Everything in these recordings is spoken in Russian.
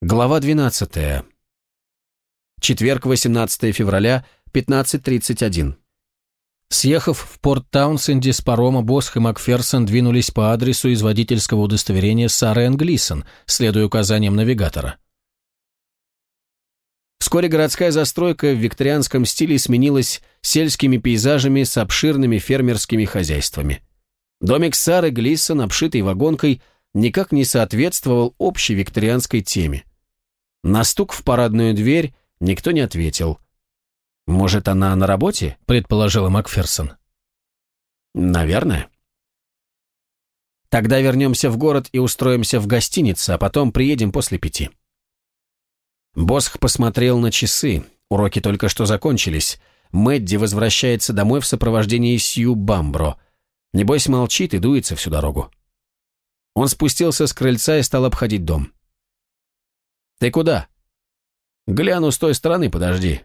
Глава 12. Четверг, 18 февраля, 15.31. Съехав в порт Таунсенде с парома, Босх и Макферсон двинулись по адресу из водительского удостоверения Сары Энглисон, следуя указаниям навигатора. Вскоре городская застройка в викторианском стиле сменилась сельскими пейзажами с обширными фермерскими хозяйствами. Домик Сары Глисон, обшитый вагонкой, никак не соответствовал общей викторианской теме. На стук в парадную дверь никто не ответил. «Может, она на работе?» – предположила Макферсон. «Наверное». «Тогда вернемся в город и устроимся в гостинице, а потом приедем после пяти». Босх посмотрел на часы. Уроки только что закончились. Мэдди возвращается домой в сопровождении Сью Бамбро. Небось молчит и дуется всю дорогу. Он спустился с крыльца и стал обходить дом. «Ты куда?» «Гляну с той стороны, подожди».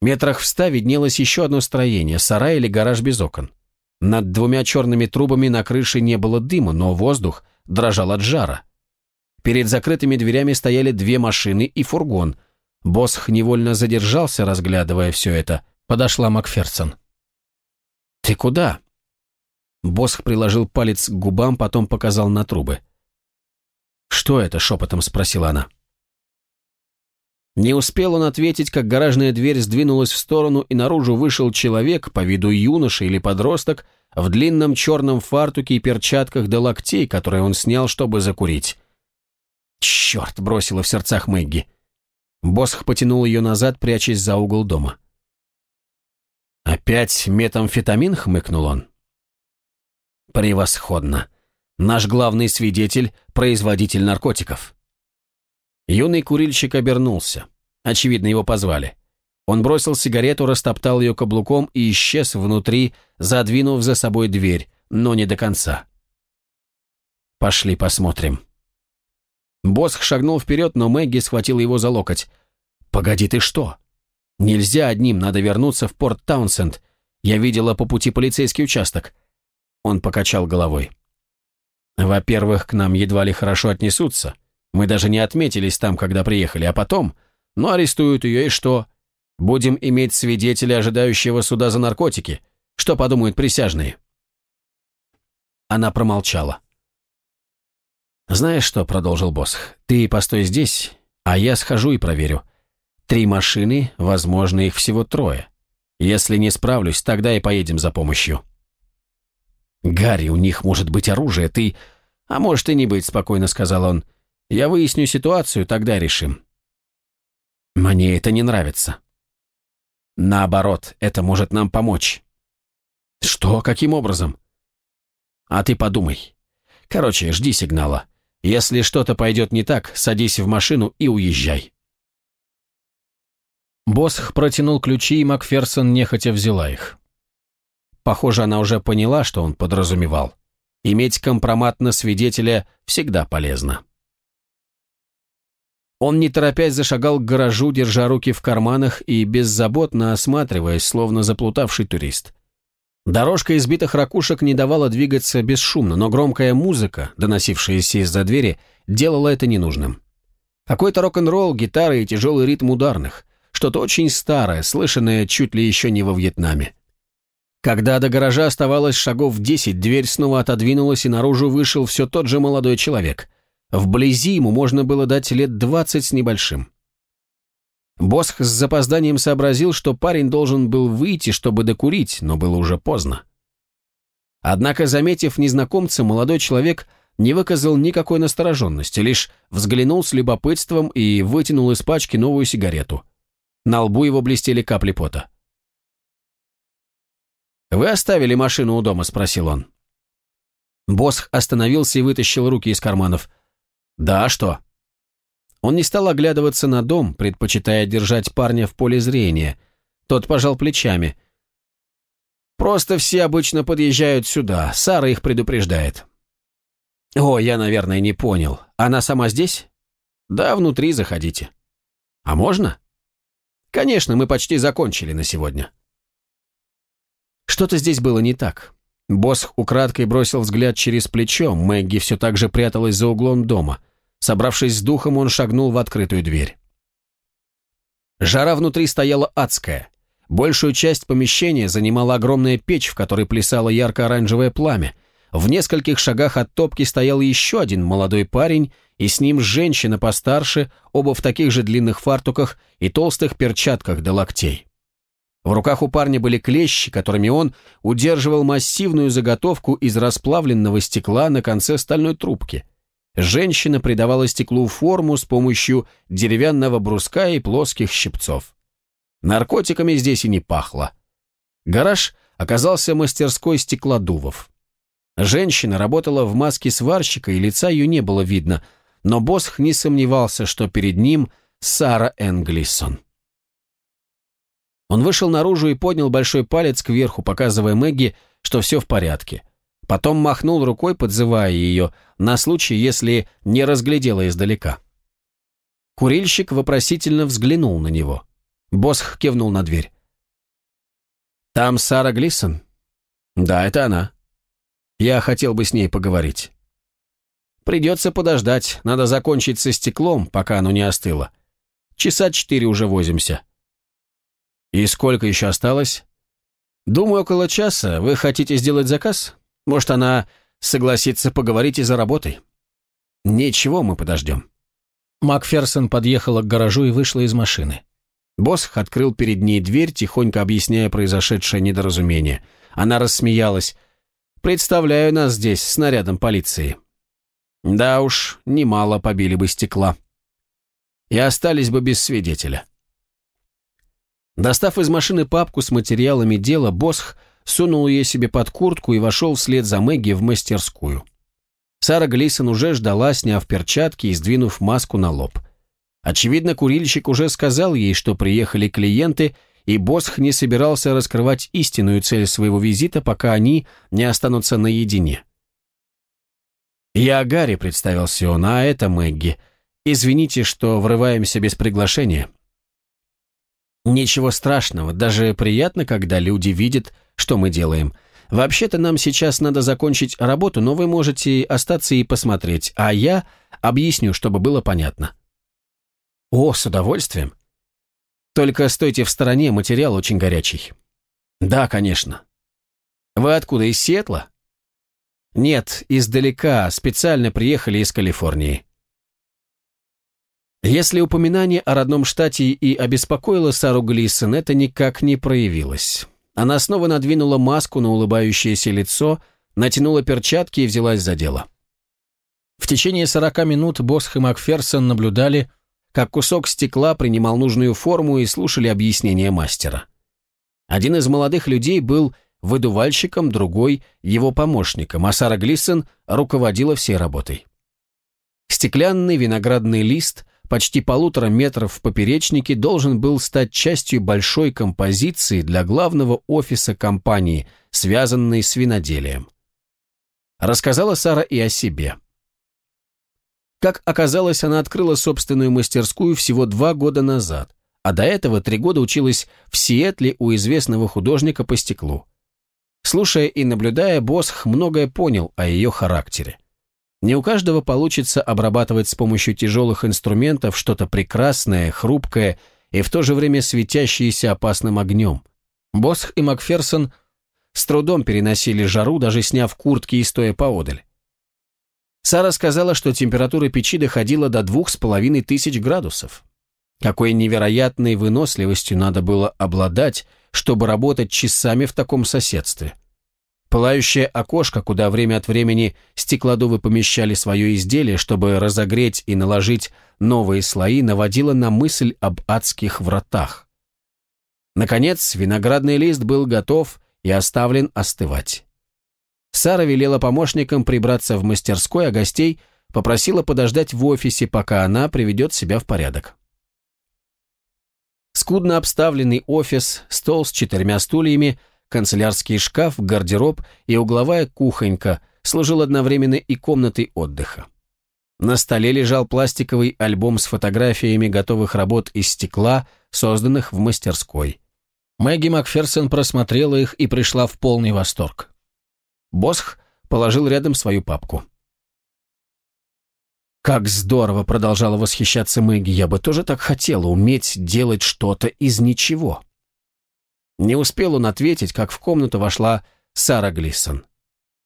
Метрах в ста виднелось еще одно строение, сарай или гараж без окон. Над двумя черными трубами на крыше не было дыма, но воздух дрожал от жара. Перед закрытыми дверями стояли две машины и фургон. Босх невольно задержался, разглядывая все это. Подошла Макферсон. «Ты куда?» Босх приложил палец к губам, потом показал на трубы. «Что это?» — шепотом спросила она. Не успел он ответить, как гаражная дверь сдвинулась в сторону, и наружу вышел человек, по виду юноша или подросток, в длинном черном фартуке и перчатках до локтей, которые он снял, чтобы закурить. «Черт!» — бросила в сердцах Мэгги. Босх потянул ее назад, прячась за угол дома. «Опять метамфетамин?» — хмыкнул он. «Превосходно. Наш главный свидетель – производитель наркотиков». Юный курильщик обернулся. Очевидно, его позвали. Он бросил сигарету, растоптал ее каблуком и исчез внутри, задвинув за собой дверь, но не до конца. «Пошли посмотрим». Босх шагнул вперед, но Мэгги схватила его за локоть. «Погоди, ты что? Нельзя одним, надо вернуться в порт Таунсенд. Я видела по пути полицейский участок». Он покачал головой. «Во-первых, к нам едва ли хорошо отнесутся. Мы даже не отметились там, когда приехали, а потом... Ну, арестуют ее, и что? Будем иметь свидетеля, ожидающего суда за наркотики. Что подумают присяжные?» Она промолчала. «Знаешь что?» — продолжил Босх. «Ты постой здесь, а я схожу и проверю. Три машины, возможно, их всего трое. Если не справлюсь, тогда и поедем за помощью». «Гарри, у них может быть оружие, ты...» «А может и не быть», — спокойно сказал он. «Я выясню ситуацию, тогда решим». «Мне это не нравится». «Наоборот, это может нам помочь». «Что? Каким образом?» «А ты подумай. Короче, жди сигнала. Если что-то пойдет не так, садись в машину и уезжай». Босх протянул ключи, и Макферсон нехотя взяла их. Похоже, она уже поняла, что он подразумевал. Иметь компромат на свидетеля всегда полезно. Он, не торопясь, зашагал к гаражу, держа руки в карманах и беззаботно осматриваясь, словно заплутавший турист. Дорожка избитых ракушек не давала двигаться бесшумно, но громкая музыка, доносившаяся из-за двери, делала это ненужным. Какой-то рок-н-ролл, гитара и тяжелый ритм ударных, что-то очень старое, слышанное чуть ли еще не во Вьетнаме. Когда до гаража оставалось шагов десять, дверь снова отодвинулась, и наружу вышел все тот же молодой человек. Вблизи ему можно было дать лет двадцать с небольшим. Босх с запозданием сообразил, что парень должен был выйти, чтобы докурить, но было уже поздно. Однако, заметив незнакомца, молодой человек не выказал никакой настороженности, лишь взглянул с любопытством и вытянул из пачки новую сигарету. На лбу его блестели капли пота. «Вы оставили машину у дома?» – спросил он. Босх остановился и вытащил руки из карманов. «Да, а что?» Он не стал оглядываться на дом, предпочитая держать парня в поле зрения. Тот пожал плечами. «Просто все обычно подъезжают сюда, Сара их предупреждает». «О, я, наверное, не понял. Она сама здесь?» «Да, внутри заходите». «А можно?» «Конечно, мы почти закончили на сегодня». Что-то здесь было не так. Босх украдкой бросил взгляд через плечо, Мэгги все так же пряталась за углом дома. Собравшись с духом, он шагнул в открытую дверь. Жара внутри стояла адская. Большую часть помещения занимала огромная печь, в которой плясало ярко-оранжевое пламя. В нескольких шагах от топки стоял еще один молодой парень, и с ним женщина постарше, оба в таких же длинных фартуках и толстых перчатках до локтей. В руках у парня были клещи, которыми он удерживал массивную заготовку из расплавленного стекла на конце стальной трубки. Женщина придавала стеклу форму с помощью деревянного бруска и плоских щипцов. Наркотиками здесь и не пахло. Гараж оказался мастерской стеклодувов. Женщина работала в маске сварщика, и лица ее не было видно, но Босх не сомневался, что перед ним Сара Энглисон. Он вышел наружу и поднял большой палец кверху, показывая Мэгги, что все в порядке. Потом махнул рукой, подзывая ее, на случай, если не разглядела издалека. Курильщик вопросительно взглянул на него. Босх кивнул на дверь. «Там Сара Глисон?» «Да, это она. Я хотел бы с ней поговорить». «Придется подождать, надо закончить со стеклом, пока оно не остыло. Часа четыре уже возимся». «И сколько еще осталось?» «Думаю, около часа. Вы хотите сделать заказ? Может, она согласится поговорить и за работой?» «Ничего, мы подождем». Макферсон подъехала к гаражу и вышла из машины. Босх открыл перед ней дверь, тихонько объясняя произошедшее недоразумение. Она рассмеялась. «Представляю нас здесь с нарядом полиции». Да уж, немало побили бы стекла. И остались бы без свидетеля. Достав из машины папку с материалами дела, Босх сунул ее себе под куртку и вошел вслед за Мэгги в мастерскую. Сара Глисон уже ждала, сняв перчатки и сдвинув маску на лоб. Очевидно, курильщик уже сказал ей, что приехали клиенты, и Босх не собирался раскрывать истинную цель своего визита, пока они не останутся наедине. «Я Гарри», — представился он, — «а это Мэгги. Извините, что врываемся без приглашения». Ничего страшного, даже приятно, когда люди видят, что мы делаем. Вообще-то нам сейчас надо закончить работу, но вы можете остаться и посмотреть, а я объясню, чтобы было понятно. О, с удовольствием. Только стойте в стороне, материал очень горячий. Да, конечно. Вы откуда, из Сиэтла? Нет, издалека, специально приехали из Калифорнии. Если упоминание о родном штате и обеспокоило Сару Глисон, это никак не проявилось. Она снова надвинула маску на улыбающееся лицо, натянула перчатки и взялась за дело. В течение сорока минут Босх и Макферсон наблюдали, как кусок стекла принимал нужную форму и слушали объяснения мастера. Один из молодых людей был выдувальщиком, другой – его помощником, а Сара Глисон руководила всей работой. Стеклянный виноградный лист – почти полутора метров в поперечнике должен был стать частью большой композиции для главного офиса компании, связанной с виноделием. Рассказала Сара и о себе. Как оказалось, она открыла собственную мастерскую всего два года назад, а до этого три года училась в Сиэтле у известного художника по стеклу. Слушая и наблюдая, Босх многое понял о ее характере. Не у каждого получится обрабатывать с помощью тяжелых инструментов что-то прекрасное, хрупкое и в то же время светящееся опасным огнем. Босх и Макферсон с трудом переносили жару, даже сняв куртки и стоя поодаль. Сара сказала, что температура печи доходила до двух с половиной тысяч градусов. Какой невероятной выносливостью надо было обладать, чтобы работать часами в таком соседстве. Пылающее окошко, куда время от времени стеклодувы помещали свое изделие, чтобы разогреть и наложить новые слои, наводило на мысль об адских вратах. Наконец, виноградный лист был готов и оставлен остывать. Сара велела помощникам прибраться в мастерской, а гостей попросила подождать в офисе, пока она приведет себя в порядок. Скудно обставленный офис, стол с четырьмя стульями – канцелярский шкаф, гардероб и угловая кухонька служил одновременно и комнатой отдыха. На столе лежал пластиковый альбом с фотографиями готовых работ из стекла, созданных в мастерской. Мэгги Макферсон просмотрела их и пришла в полный восторг. Босх положил рядом свою папку. «Как здорово!» — продолжала восхищаться Мэгги. «Я бы тоже так хотела уметь делать что-то из ничего». Не успел он ответить, как в комнату вошла Сара Глисон.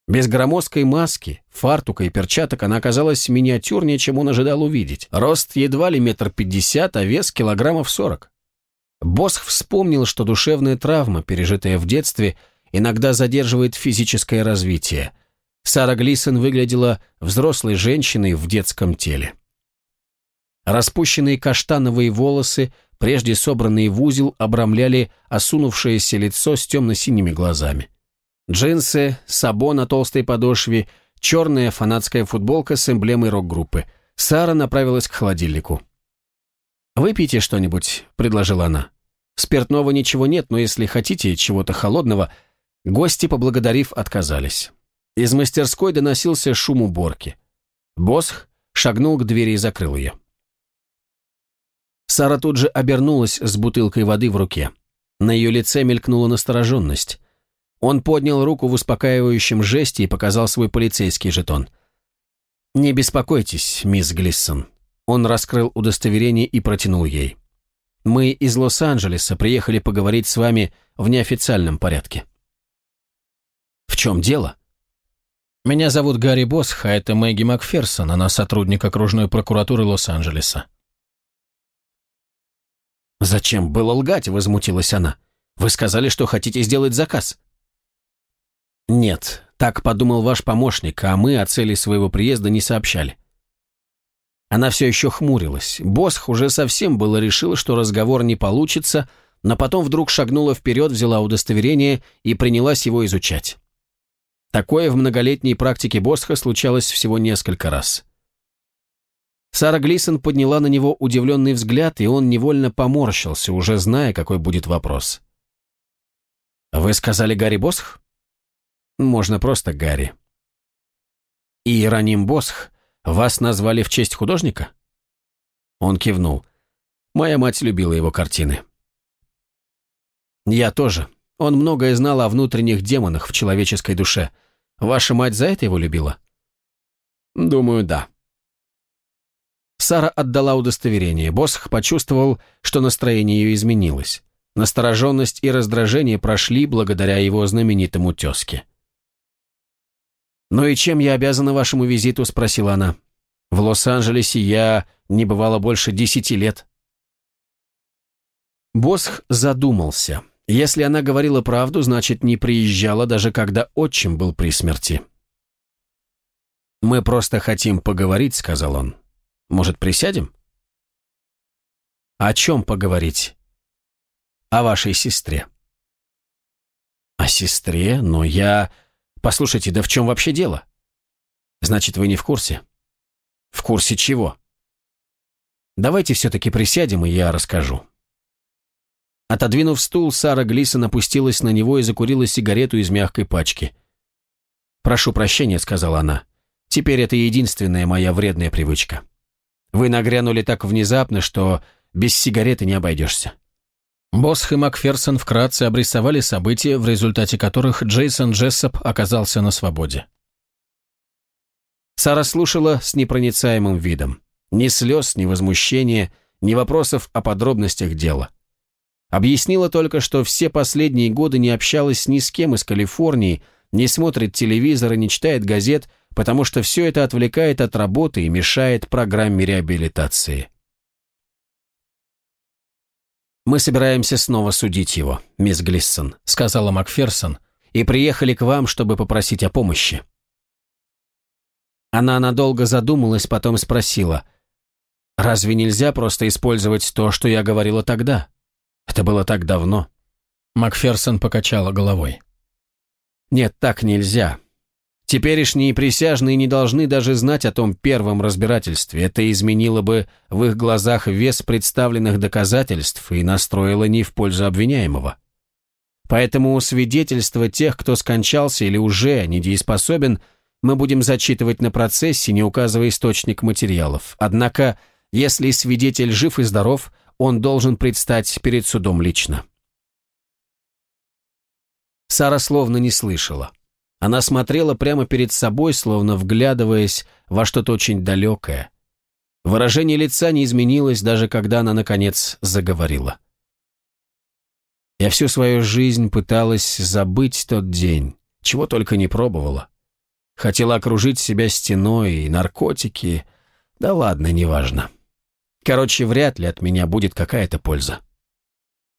Без громоздкой маски, фартука и перчаток она оказалась миниатюрнее, чем он ожидал увидеть. Рост едва ли метр пятьдесят, а вес килограммов сорок. Босх вспомнил, что душевная травма, пережитая в детстве, иногда задерживает физическое развитие. Сара Глисон выглядела взрослой женщиной в детском теле. Распущенные каштановые волосы, прежде собранные в узел, обрамляли осунувшееся лицо с темно-синими глазами. Джинсы, сабо на толстой подошве, черная фанатская футболка с эмблемой рок-группы. Сара направилась к холодильнику. «Выпейте что-нибудь», — предложила она. «Спиртного ничего нет, но если хотите чего-то холодного...» Гости, поблагодарив, отказались. Из мастерской доносился шум уборки. Босх шагнул к двери и закрыл ее. Сара тут же обернулась с бутылкой воды в руке. На ее лице мелькнула настороженность. Он поднял руку в успокаивающем жесте и показал свой полицейский жетон. «Не беспокойтесь, мисс Глиссон». Он раскрыл удостоверение и протянул ей. «Мы из Лос-Анджелеса приехали поговорить с вами в неофициальном порядке». «В чем дело?» «Меня зовут Гарри Босх, а это Мэгги Макферсон, она сотрудник окружной прокуратуры Лос-Анджелеса». «Зачем было лгать?» – возмутилась она. «Вы сказали, что хотите сделать заказ». «Нет, так подумал ваш помощник, а мы о цели своего приезда не сообщали». Она все еще хмурилась. Босх уже совсем было решил, что разговор не получится, но потом вдруг шагнула вперед, взяла удостоверение и принялась его изучать. Такое в многолетней практике Босха случалось всего несколько раз. Сара Глисон подняла на него удивленный взгляд, и он невольно поморщился, уже зная, какой будет вопрос. «Вы сказали Гарри Босх?» Можно просто Гарри. Иероним Босх, вас назвали в честь художника? Он кивнул. Моя мать любила его картины. Я тоже. Он многое знал о внутренних демонах в человеческой душе. Ваша мать за это его любила? Думаю, да. Сара отдала удостоверение. Босх почувствовал, что настроение ее изменилось. Настороженность и раздражение прошли благодаря его знаменитому тезке. «Ну и чем я обязана вашему визиту?» – спросила она. «В Лос-Анджелесе я не бывала больше десяти лет». Босх задумался. Если она говорила правду, значит, не приезжала, даже когда отчим был при смерти. «Мы просто хотим поговорить», — сказал он. «Может, присядем?» «О чем поговорить?» «О вашей сестре». «О сестре? Но я...» Послушайте, да в чем вообще дело? Значит, вы не в курсе? В курсе чего? Давайте все-таки присядем, и я расскажу. Отодвинув стул, Сара Глисон опустилась на него и закурила сигарету из мягкой пачки. «Прошу прощения», — сказала она. «Теперь это единственная моя вредная привычка. Вы нагрянули так внезапно, что без сигареты не обойдешься. Босх и Макферсон вкратце обрисовали события, в результате которых Джейсон Джессоп оказался на свободе. Сара слушала с непроницаемым видом. Ни слез, ни возмущения, ни вопросов о подробностях дела. Объяснила только, что все последние годы не общалась ни с кем из Калифорнии, не смотрит телевизор и не читает газет, потому что все это отвлекает от работы и мешает программе реабилитации. «Мы собираемся снова судить его, мисс Глиссон», — сказала Макферсон, «и приехали к вам, чтобы попросить о помощи». Она надолго задумалась, потом спросила, «Разве нельзя просто использовать то, что я говорила тогда? Это было так давно». Макферсон покачала головой. «Нет, так нельзя. Теперешние присяжные не должны даже знать о том первом разбирательстве. Это изменило бы в их глазах вес представленных доказательств и настроило не в пользу обвиняемого. Поэтому свидетельства тех, кто скончался или уже недееспособен, мы будем зачитывать на процессе, не указывая источник материалов. Однако, если свидетель жив и здоров, он должен предстать перед судом лично. Сара словно не слышала. Она смотрела прямо перед собой, словно вглядываясь во что-то очень далекое. Выражение лица не изменилось, даже когда она, наконец, заговорила. Я всю свою жизнь пыталась забыть тот день, чего только не пробовала. Хотела окружить себя стеной и наркотики. Да ладно, неважно. Короче, вряд ли от меня будет какая-то польза.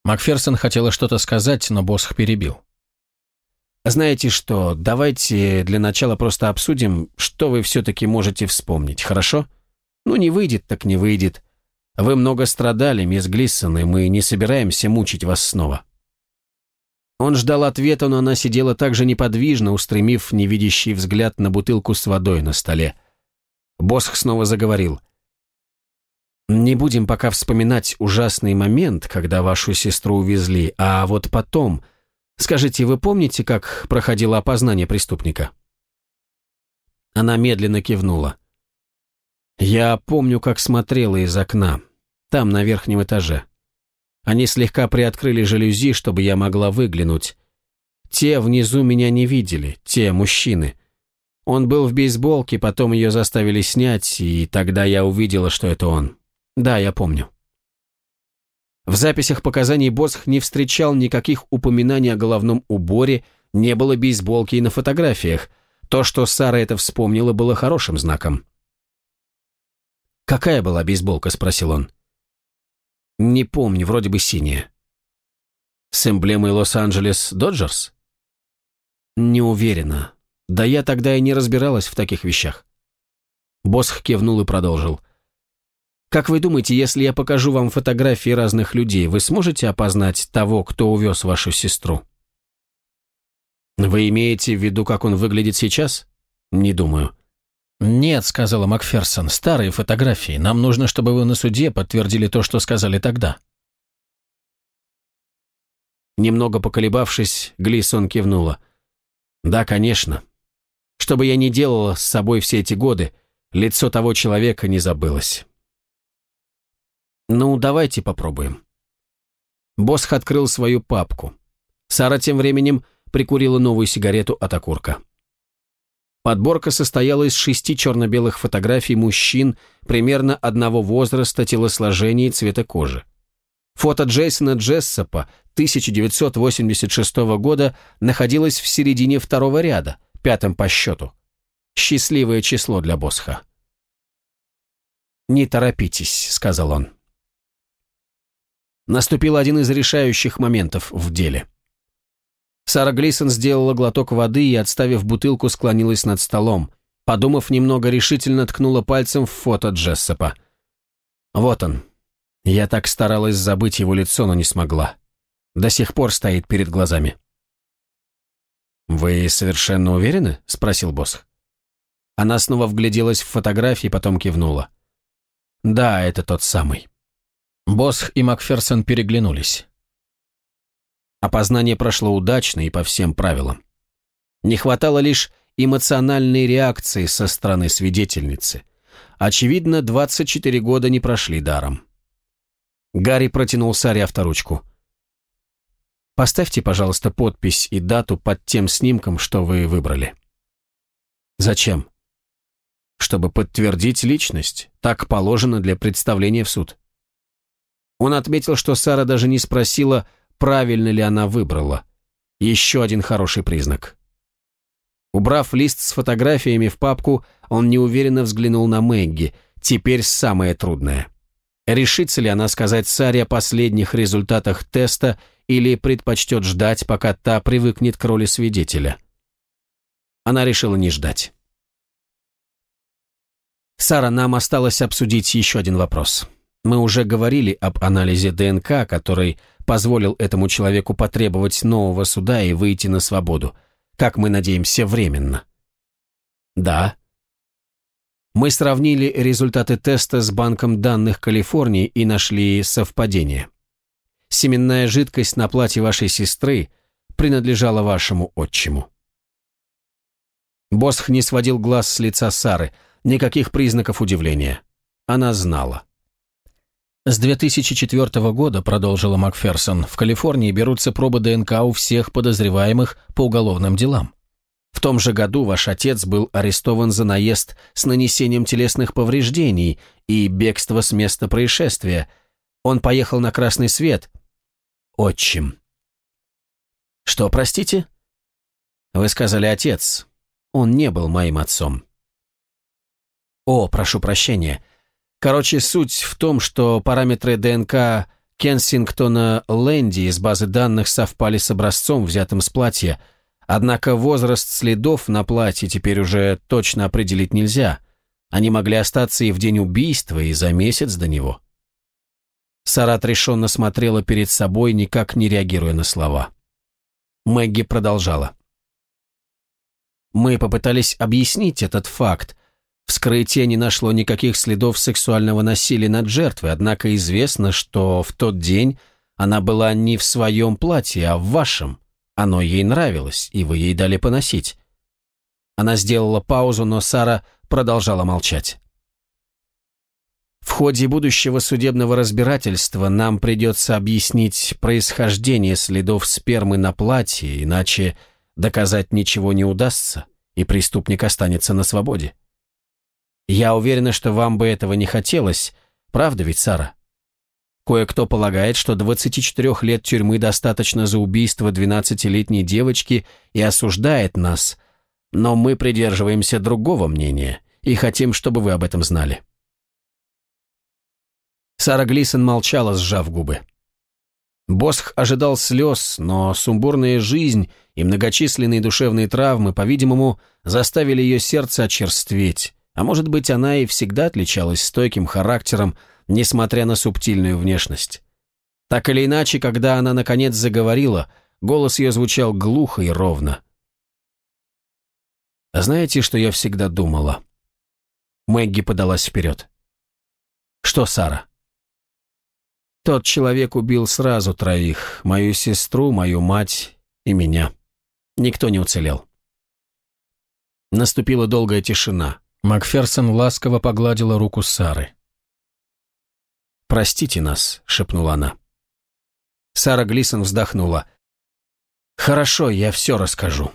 Макферсон хотела что-то сказать, но Босх перебил. Знаете что, давайте для начала просто обсудим, что вы все-таки можете вспомнить, хорошо? Ну, не выйдет, так не выйдет. Вы много страдали, мисс Глиссон, и мы не собираемся мучить вас снова. Он ждал ответа, но она сидела так же неподвижно, устремив невидящий взгляд на бутылку с водой на столе. Босх снова заговорил. «Не будем пока вспоминать ужасный момент, когда вашу сестру увезли, а вот потом... Скажите, вы помните, как проходило опознание преступника?» Она медленно кивнула. «Я помню, как смотрела из окна, там, на верхнем этаже. Они слегка приоткрыли жалюзи, чтобы я могла выглянуть. Те внизу меня не видели, те мужчины. Он был в бейсболке, потом ее заставили снять, и тогда я увидела, что это он. Да, я помню. В записях показаний Босх не встречал никаких упоминаний о головном уборе, не было бейсболки и на фотографиях. То, что Сара это вспомнила, было хорошим знаком. «Какая была бейсболка?» – спросил он. Не помню, вроде бы синяя. С эмблемой Лос-Анджелес Доджерс? Не уверена. Да я тогда и не разбиралась в таких вещах. Босх кивнул и продолжил. Как вы думаете, если я покажу вам фотографии разных людей, вы сможете опознать того, кто увез вашу сестру? Вы имеете в виду, как он выглядит сейчас? Не думаю. «Нет», — сказала Макферсон, — «старые фотографии. Нам нужно, чтобы вы на суде подтвердили то, что сказали тогда». Немного поколебавшись, Глисон кивнула. «Да, конечно. Что бы я ни делала с собой все эти годы, лицо того человека не забылось». «Ну, давайте попробуем». Босх открыл свою папку. Сара тем временем прикурила новую сигарету от окурка. Подборка состояла из шести черно-белых фотографий мужчин примерно одного возраста, телосложения и цвета кожи. Фото Джейсона Джессопа 1986 года находилось в середине второго ряда, пятым по счету. Счастливое число для Босха. «Не торопитесь», — сказал он. Наступил один из решающих моментов в деле. Сара Глисон сделала глоток воды и, отставив бутылку, склонилась над столом. Подумав немного, решительно ткнула пальцем в фото Джессопа. Вот он. Я так старалась забыть его лицо, но не смогла. До сих пор стоит перед глазами. «Вы совершенно уверены?» – спросил босс. Она снова вгляделась в фотографии, потом кивнула. «Да, это тот самый». Босх и Макферсон переглянулись. Опознание прошло удачно и по всем правилам. Не хватало лишь эмоциональной реакции со стороны свидетельницы. Очевидно, 24 года не прошли даром. Гарри протянул Саре авторучку. «Поставьте, пожалуйста, подпись и дату под тем снимком, что вы выбрали». «Зачем?» «Чтобы подтвердить личность. Так положено для представления в суд». Он отметил, что Сара даже не спросила, правильно ли она выбрала. Еще один хороший признак. Убрав лист с фотографиями в папку, он неуверенно взглянул на Мэгги. Теперь самое трудное. Решится ли она сказать Саре о последних результатах теста или предпочтет ждать, пока та привыкнет к роли свидетеля? Она решила не ждать. «Сара, нам осталось обсудить еще один вопрос. Мы уже говорили об анализе ДНК, который позволил этому человеку потребовать нового суда и выйти на свободу, как мы надеемся, временно. Да. Мы сравнили результаты теста с банком данных Калифорнии и нашли совпадение. Семенная жидкость на платье вашей сестры принадлежала вашему отчиму. Босх не сводил глаз с лица Сары, никаких признаков удивления. Она знала. С 2004 года, продолжила Макферсон, в Калифорнии берутся пробы ДНК у всех подозреваемых по уголовным делам. В том же году ваш отец был арестован за наезд с нанесением телесных повреждений и бегство с места происшествия. Он поехал на красный свет. Отчим. Что, простите? Вы сказали отец. Он не был моим отцом. О, прошу прощения. Короче, суть в том, что параметры ДНК Кенсингтона Лэнди из базы данных совпали с образцом, взятым с платья, однако возраст следов на платье теперь уже точно определить нельзя. Они могли остаться и в день убийства, и за месяц до него. Сара отрешенно смотрела перед собой, никак не реагируя на слова. Мэгги продолжала. «Мы попытались объяснить этот факт, Вскрытие не нашло никаких следов сексуального насилия над жертвой, однако известно, что в тот день она была не в своем платье, а в вашем. Оно ей нравилось, и вы ей дали поносить. Она сделала паузу, но Сара продолжала молчать. В ходе будущего судебного разбирательства нам придется объяснить происхождение следов спермы на платье, иначе доказать ничего не удастся, и преступник останется на свободе. Я уверена, что вам бы этого не хотелось. Правда ведь, Сара? Кое-кто полагает, что 24 лет тюрьмы достаточно за убийство 12-летней девочки и осуждает нас. Но мы придерживаемся другого мнения и хотим, чтобы вы об этом знали. Сара Глисон молчала, сжав губы. Босх ожидал слез, но сумбурная жизнь и многочисленные душевные травмы, по-видимому, заставили ее сердце очерстветь. А может быть, она и всегда отличалась стойким характером, несмотря на субтильную внешность. Так или иначе, когда она наконец заговорила, голос ее звучал глухо и ровно. «Знаете, что я всегда думала?» Мэгги подалась вперед. «Что, Сара?» «Тот человек убил сразу троих, мою сестру, мою мать и меня. Никто не уцелел». Наступила долгая тишина. Макферсон ласково погладила руку Сары. «Простите нас», — шепнула она. Сара Глисон вздохнула. «Хорошо, я все расскажу.